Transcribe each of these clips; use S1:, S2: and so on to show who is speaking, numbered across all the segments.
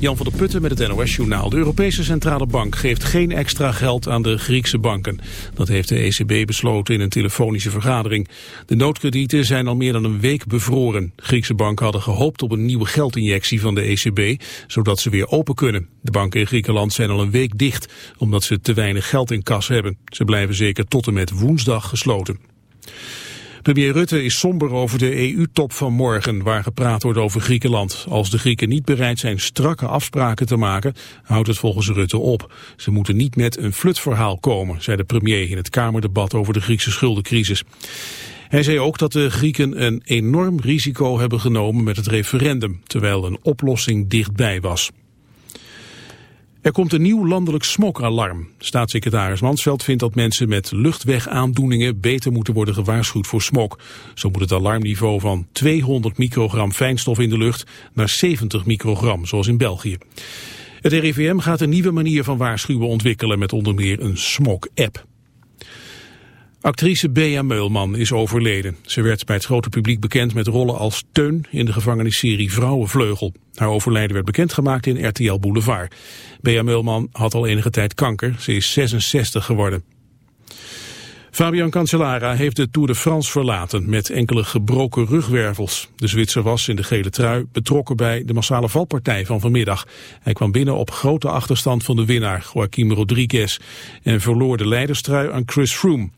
S1: Jan van der Putten met het NOS-journaal. De Europese Centrale Bank geeft geen extra geld aan de Griekse banken. Dat heeft de ECB besloten in een telefonische vergadering. De noodkredieten zijn al meer dan een week bevroren. Griekse banken hadden gehoopt op een nieuwe geldinjectie van de ECB, zodat ze weer open kunnen. De banken in Griekenland zijn al een week dicht, omdat ze te weinig geld in kas hebben. Ze blijven zeker tot en met woensdag gesloten. Premier Rutte is somber over de EU-top van morgen, waar gepraat wordt over Griekenland. Als de Grieken niet bereid zijn strakke afspraken te maken, houdt het volgens Rutte op. Ze moeten niet met een flutverhaal komen, zei de premier in het Kamerdebat over de Griekse schuldencrisis. Hij zei ook dat de Grieken een enorm risico hebben genomen met het referendum, terwijl een oplossing dichtbij was. Er komt een nieuw landelijk smokalarm. Staatssecretaris Mansveld vindt dat mensen met luchtwegaandoeningen beter moeten worden gewaarschuwd voor smok. Zo moet het alarmniveau van 200 microgram fijnstof in de lucht naar 70 microgram, zoals in België. Het RIVM gaat een nieuwe manier van waarschuwen ontwikkelen met onder meer een smok-app. Actrice Bea Meulman is overleden. Ze werd bij het grote publiek bekend met rollen als Teun in de gevangenisserie Vrouwenvleugel. Haar overlijden werd bekendgemaakt in RTL Boulevard. Bea Meulman had al enige tijd kanker. Ze is 66 geworden. Fabian Cancellara heeft de Tour de France verlaten met enkele gebroken rugwervels. De Zwitser was in de gele trui betrokken bij de massale valpartij van vanmiddag. Hij kwam binnen op grote achterstand van de winnaar, Joaquim Rodriguez, en verloor de leiderstrui aan Chris Froome.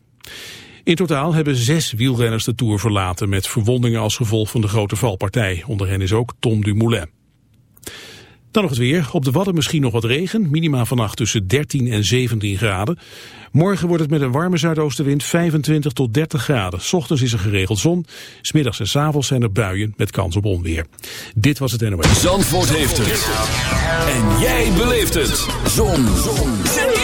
S1: In totaal hebben zes wielrenners de Tour verlaten met verwondingen als gevolg van de grote valpartij. Onder hen is ook Tom Dumoulin. Dan nog het weer. Op de Wadden misschien nog wat regen. Minima vannacht tussen 13 en 17 graden. Morgen wordt het met een warme zuidoostenwind 25 tot 30 graden. S ochtends is er geregeld zon. Smiddags en s avonds zijn er buien met kans op onweer. Dit was het NOS.
S2: Zandvoort heeft het. En jij beleeft het. Zon. zon.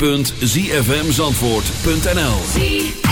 S3: www.zfmzandvoort.nl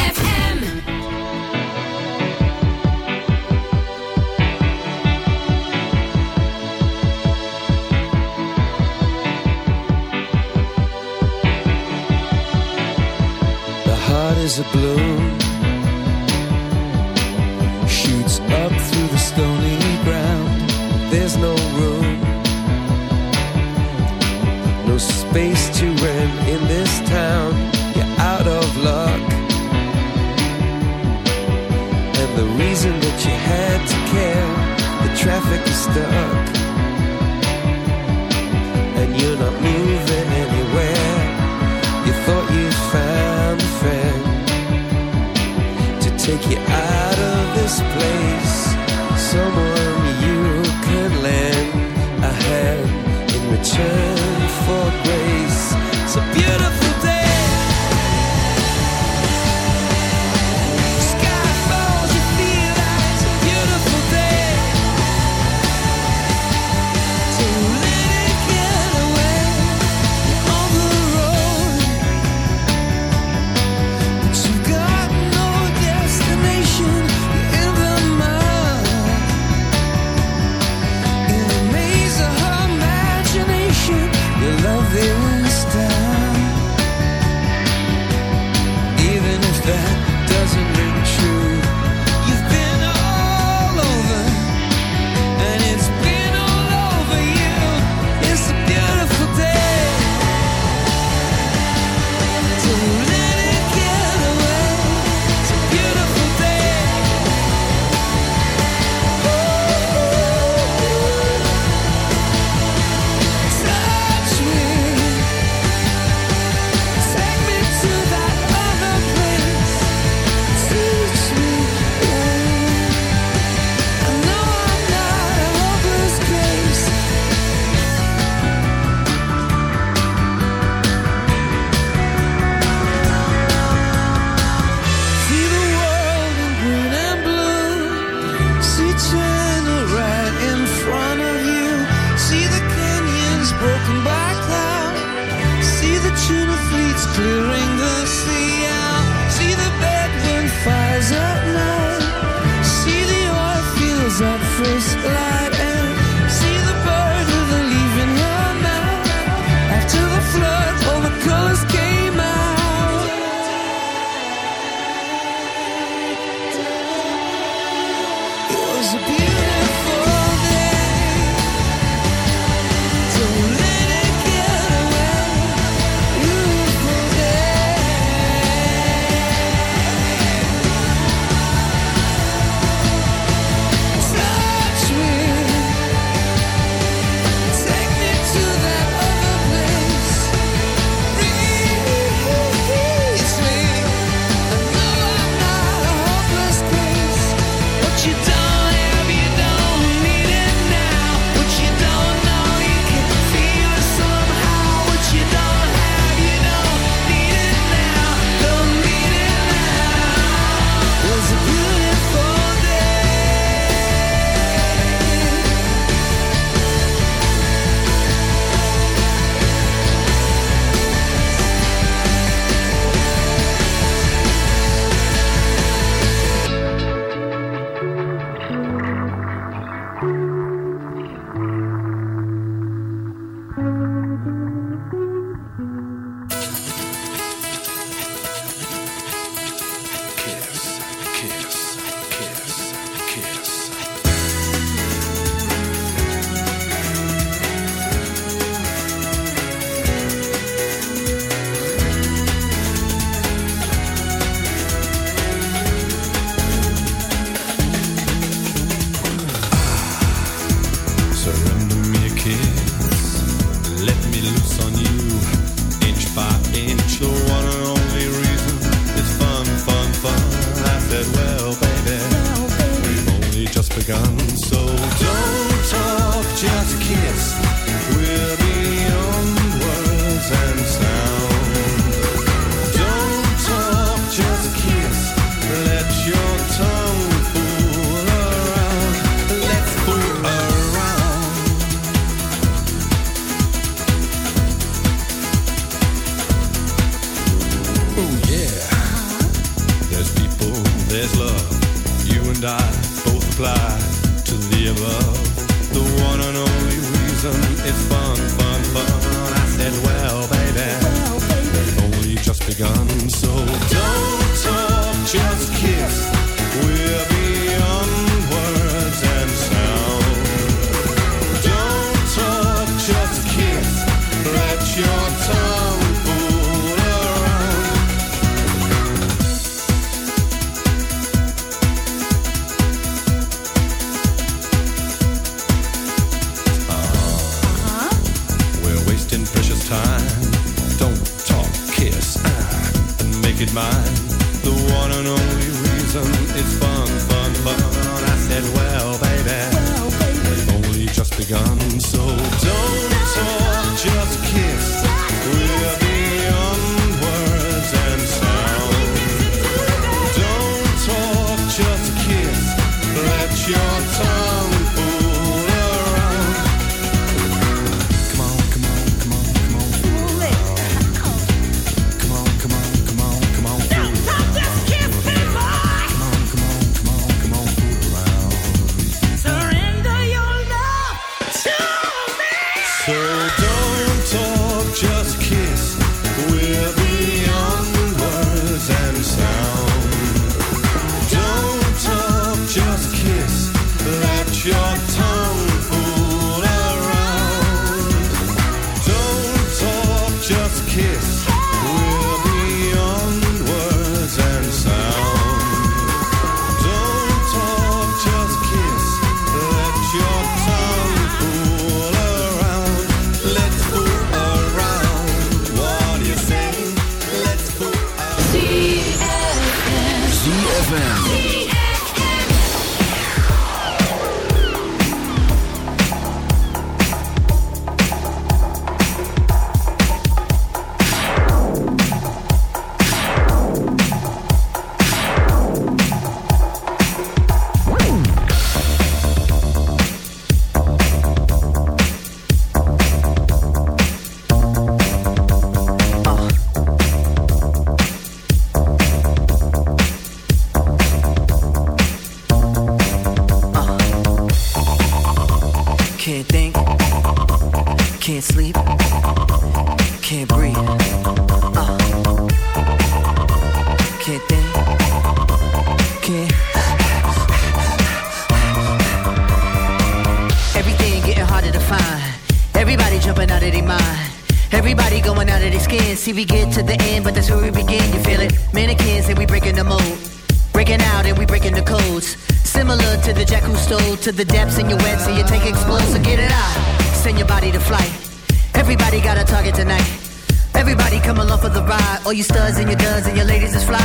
S3: All you studs and your duds and your ladies is fly.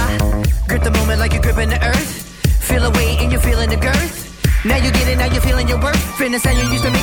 S3: Grip the moment like you're gripping the earth. Feel a weight and you're feeling the girth. Now you get it, now you're feeling your worth. Fitness and you used to make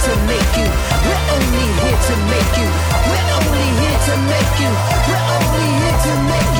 S3: to make you. We're only here to make you. We're only here to make you. We're only here to make you.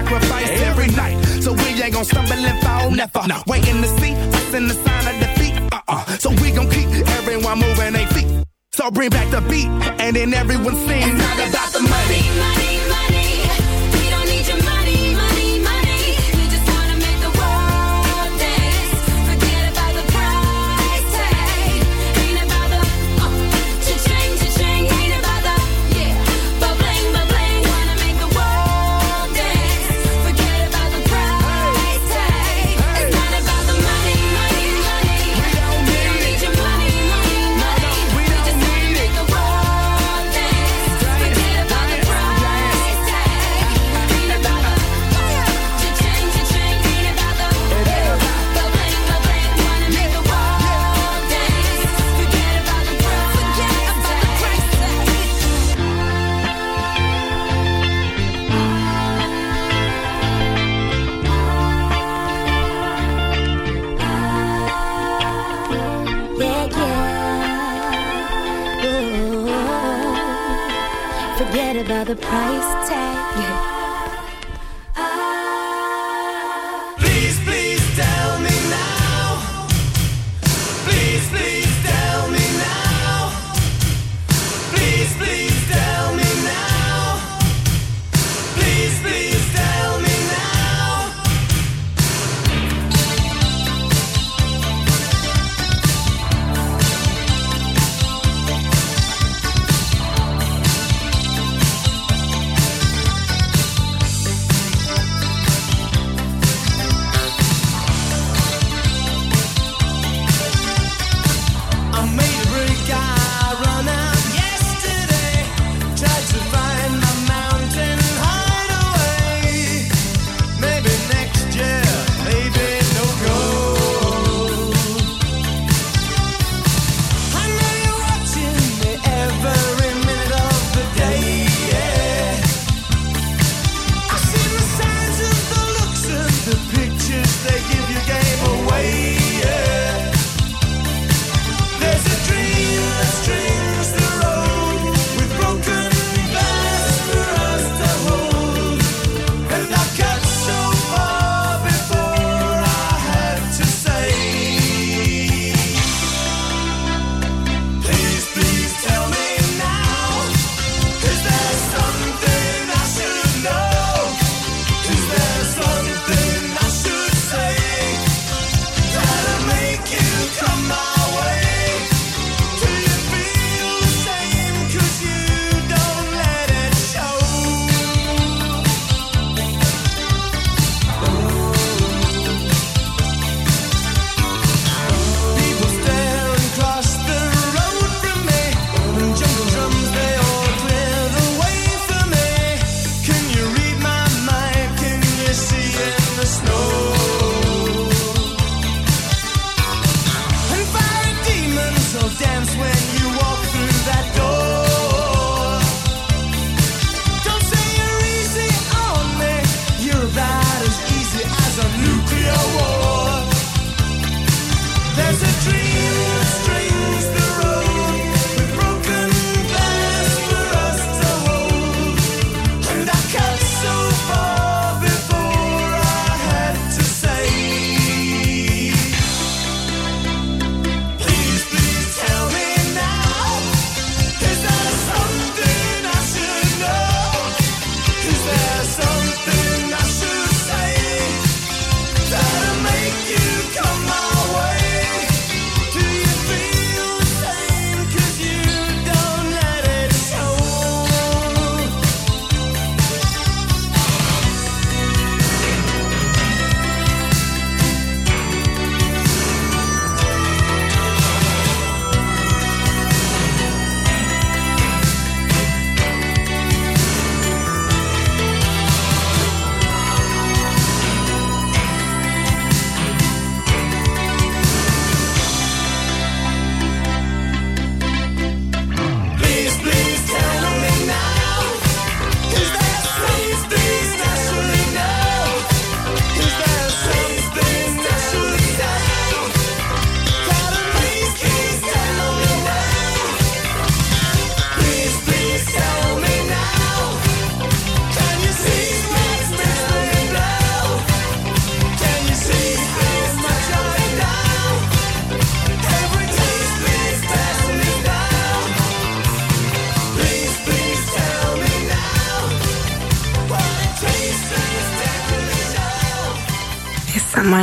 S4: sacrifice every night. So we ain't gonna stumble and fall, never. No. Waiting to see us in the sign of defeat. Uh uh. So we gonna keep everyone moving their feet. So bring back the beat, and then everyone sings. It's not about the money.
S5: money. the price.